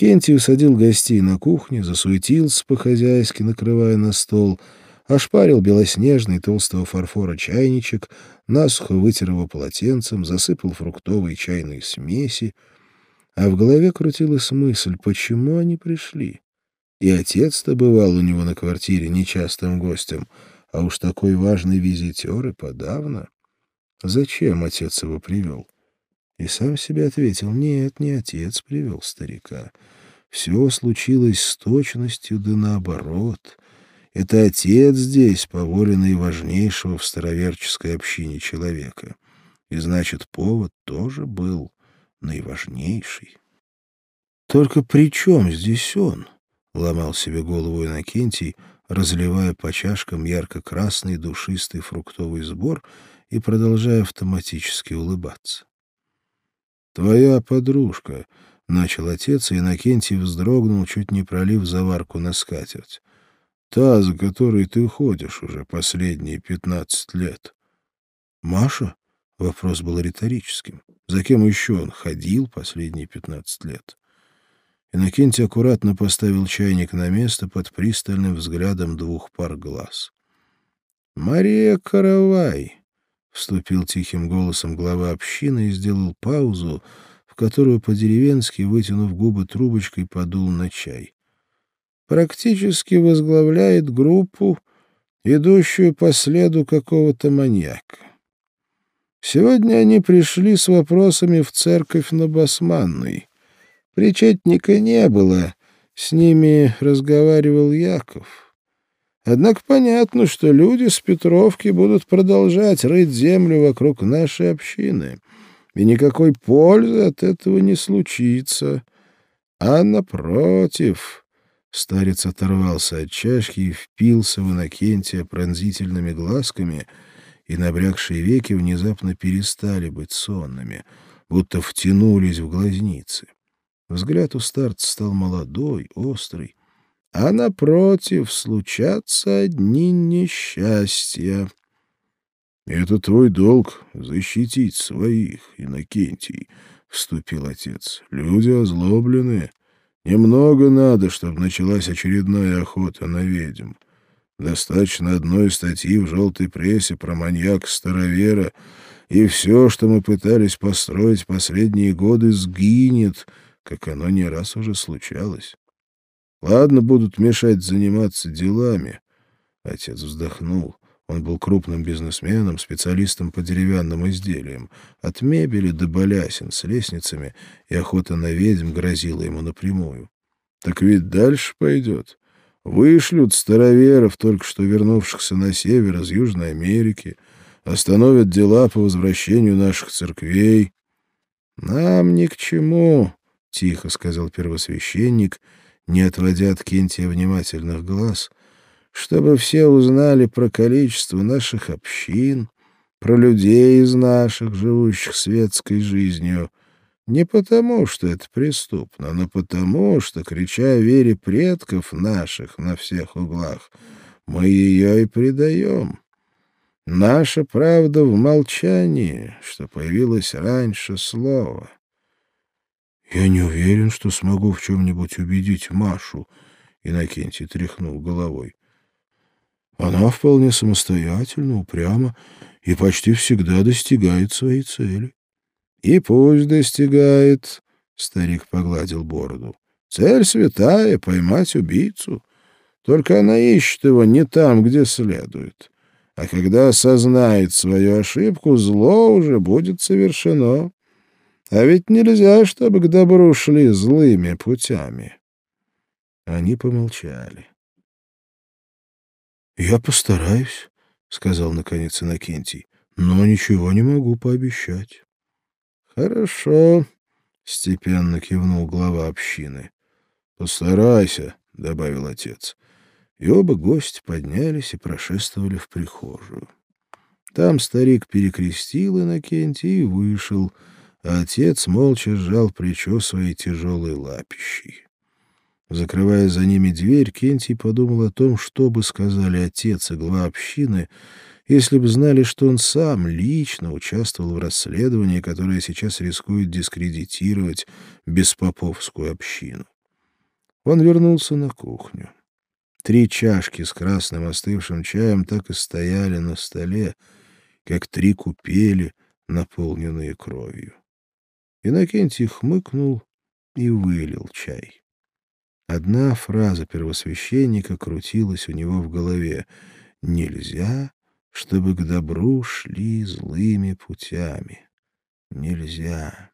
Кенти усадил гостей на кухне, засуетился по-хозяйски, накрывая на стол, ошпарил белоснежный толстого фарфора чайничек, насухо вытер его полотенцем, засыпал фруктовой чайной смеси, а в голове крутилась мысль, почему они пришли. И отец-то бывал у него на квартире нечастым гостем, а уж такой важный визитер и подавно. Зачем отец его привел? И сам себе ответил, нет, не отец привел старика. Все случилось с точностью да наоборот. Это отец здесь, по воле наиважнейшего в староверческой общине человека. И значит, повод тоже был наиважнейший. Только при чем здесь он? — ломал себе голову Иннокентий, разливая по чашкам ярко-красный душистый фруктовый сбор и продолжая автоматически улыбаться. «Твоя подружка», — начал отец, и Иннокентий вздрогнул, чуть не пролив заварку на скатерть. «Та, за которой ты ходишь уже последние пятнадцать лет». «Маша?» — вопрос был риторическим. «За кем еще он ходил последние пятнадцать лет?» Иннокентий аккуратно поставил чайник на место под пристальным взглядом двух пар глаз. «Мария Каравай!» — вступил тихим голосом глава общины и сделал паузу, в которую по-деревенски, вытянув губы трубочкой, подул на чай. «Практически возглавляет группу, идущую по следу какого-то маньяка. Сегодня они пришли с вопросами в церковь на Басманной». Причетника не было, с ними разговаривал Яков. Однако понятно, что люди с Петровки будут продолжать рыть землю вокруг нашей общины, и никакой пользы от этого не случится. А напротив... Старец оторвался от чашки и впился в Иннокентия пронзительными глазками, и набрякшие веки внезапно перестали быть сонными, будто втянулись в глазницы. Взгляд у старца стал молодой, острый. А напротив случатся одни несчастья. — Это твой долг — защитить своих, Иннокентий, — вступил отец. — Люди озлоблены. Немного надо, чтобы началась очередная охота на ведьм. Достаточно одной статьи в желтой прессе про маньяка-старовера, и все, что мы пытались построить последние годы, сгинет — как оно не раз уже случалось. Ладно, будут мешать заниматься делами. Отец вздохнул. Он был крупным бизнесменом, специалистом по деревянным изделиям. От мебели до балясин с лестницами, и охота на ведьм грозила ему напрямую. Так ведь дальше пойдет. Вышлют староверов, только что вернувшихся на север из Южной Америки, остановят дела по возвращению наших церквей. Нам ни к чему — тихо сказал первосвященник, не отводя от Кентия внимательных глаз, чтобы все узнали про количество наших общин, про людей из наших, живущих светской жизнью, не потому, что это преступно, но потому, что, крича о вере предков наших на всех углах, мы ее и предаем. Наша правда в молчании, что появилось раньше слова. «Я не уверен, что смогу в чем-нибудь убедить Машу», — Иннокентий тряхнул головой. «Она вполне самостоятельна, упряма и почти всегда достигает своей цели». «И пусть достигает», — старик погладил бороду. «Цель святая — поймать убийцу. Только она ищет его не там, где следует. А когда осознает свою ошибку, зло уже будет совершено». А ведь нельзя, чтобы к добру шли злыми путями. Они помолчали. — Я постараюсь, — сказал наконец Иннокентий, — но ничего не могу пообещать. — Хорошо, — степенно кивнул глава общины. — Постарайся, — добавил отец. И оба гости поднялись и прошествовали в прихожую. Там старик перекрестил Иннокентий и вышел, — а отец молча сжал плечо своей тяжелой лапищей. Закрывая за ними дверь, Кентий подумал о том, что бы сказали отец и глава общины, если бы знали, что он сам лично участвовал в расследовании, которое сейчас рискует дискредитировать беспоповскую общину. Он вернулся на кухню. Три чашки с красным остывшим чаем так и стояли на столе, как три купели, наполненные кровью. Иннокентий хмыкнул и вылил чай. Одна фраза первосвященника крутилась у него в голове. «Нельзя, чтобы к добру шли злыми путями. Нельзя».